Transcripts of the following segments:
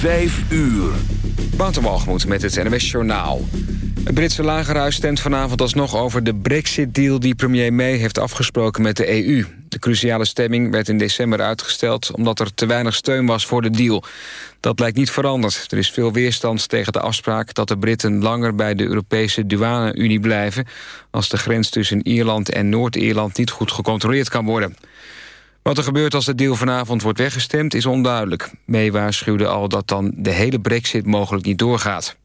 Vijf uur. Waterwalgemoed met het NWS Journaal. Het Britse lagerhuis stemt vanavond alsnog over de Brexit-deal... die premier May heeft afgesproken met de EU. De cruciale stemming werd in december uitgesteld... omdat er te weinig steun was voor de deal. Dat lijkt niet veranderd. Er is veel weerstand tegen de afspraak... dat de Britten langer bij de Europese douane-Unie blijven... als de grens tussen Ierland en Noord-Ierland niet goed gecontroleerd kan worden. Wat er gebeurt als de deal vanavond wordt weggestemd is onduidelijk. May waarschuwde al dat dan de hele brexit mogelijk niet doorgaat.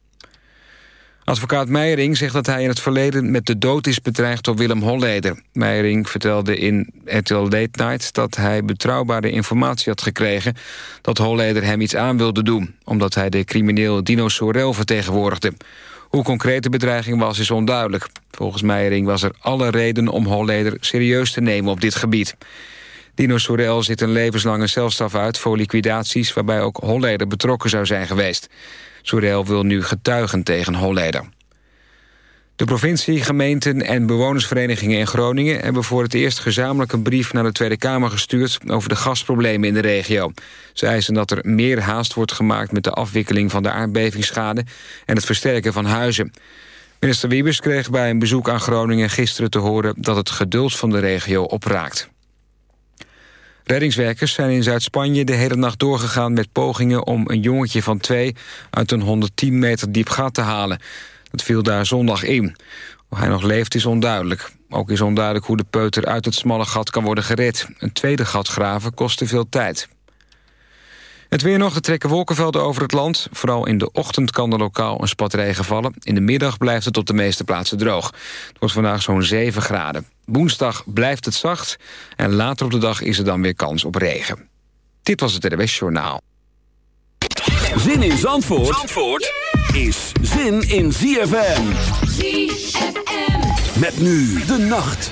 Advocaat Meijering zegt dat hij in het verleden met de dood is bedreigd door Willem Holleder. Meijering vertelde in RTL Late Night dat hij betrouwbare informatie had gekregen... dat Holleder hem iets aan wilde doen, omdat hij de crimineel Dino Sorel vertegenwoordigde. Hoe concreet de bedreiging was is onduidelijk. Volgens Meijering was er alle reden om Holleder serieus te nemen op dit gebied. Dino Sorel zit een levenslange celstraf uit voor liquidaties... waarbij ook Holleder betrokken zou zijn geweest. Sorel wil nu getuigen tegen Holleder. De provincie, gemeenten en bewonersverenigingen in Groningen... hebben voor het eerst gezamenlijk een brief naar de Tweede Kamer gestuurd... over de gasproblemen in de regio. Ze eisen dat er meer haast wordt gemaakt met de afwikkeling van de aardbevingsschade... en het versterken van huizen. Minister Wiebes kreeg bij een bezoek aan Groningen gisteren te horen... dat het geduld van de regio opraakt. Reddingswerkers zijn in Zuid-Spanje de hele nacht doorgegaan met pogingen om een jongetje van twee uit een 110 meter diep gat te halen. Dat viel daar zondag in. Of hij nog leeft is onduidelijk. Ook is onduidelijk hoe de peuter uit het smalle gat kan worden gered. Een tweede gat graven kostte veel tijd. Het weer nog, de trekken wolkenvelden over het land. Vooral in de ochtend kan er lokaal een spat regen vallen. In de middag blijft het op de meeste plaatsen droog. Het wordt vandaag zo'n 7 graden. Woensdag blijft het zacht. En later op de dag is er dan weer kans op regen. Dit was het RWS Journaal. Zin in Zandvoort, Zandvoort is zin in ZFM. ZFM. Met nu de nacht.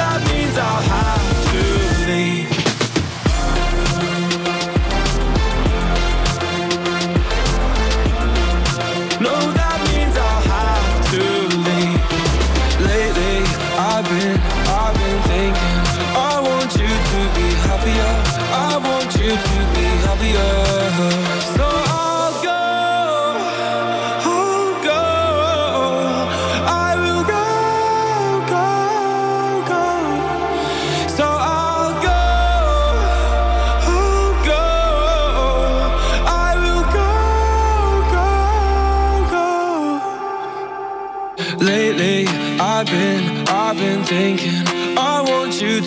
That means I'll have to leave. No, that means I'll have to leave. Lately, I've been, I've been thinking. I want you to be happier. I want you to be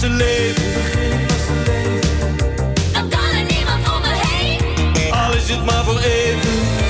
te leven. Dan kan er niemand om me heen. Al is het maar voor even.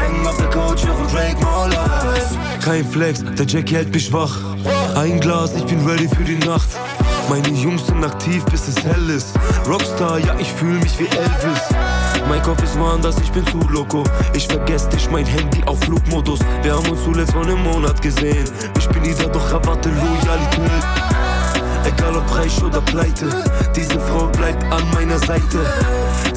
Hängen auf der Couch, hören Drake More Life. Kein Flex, der Jackie hält mich wach. Ein Glas, ich bin ready für die Nacht. Meine Jungs sind aktiv, bis es hell ist. Rockstar, ja, ich fühle mich wie Elvis. Mein Kopf ist woanders, ich bin zu loco. Ich vergesse dich, mein Handy auf Flugmodus. Wir haben uns zuletzt vor einem Monat gesehen. Ich bin wieder, doch erwarte Loyalität. Egal ob reich oder pleite, diese Frau bleibt an meiner Seite.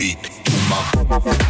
beat, to my